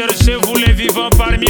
cherchez-vous les vivants parmi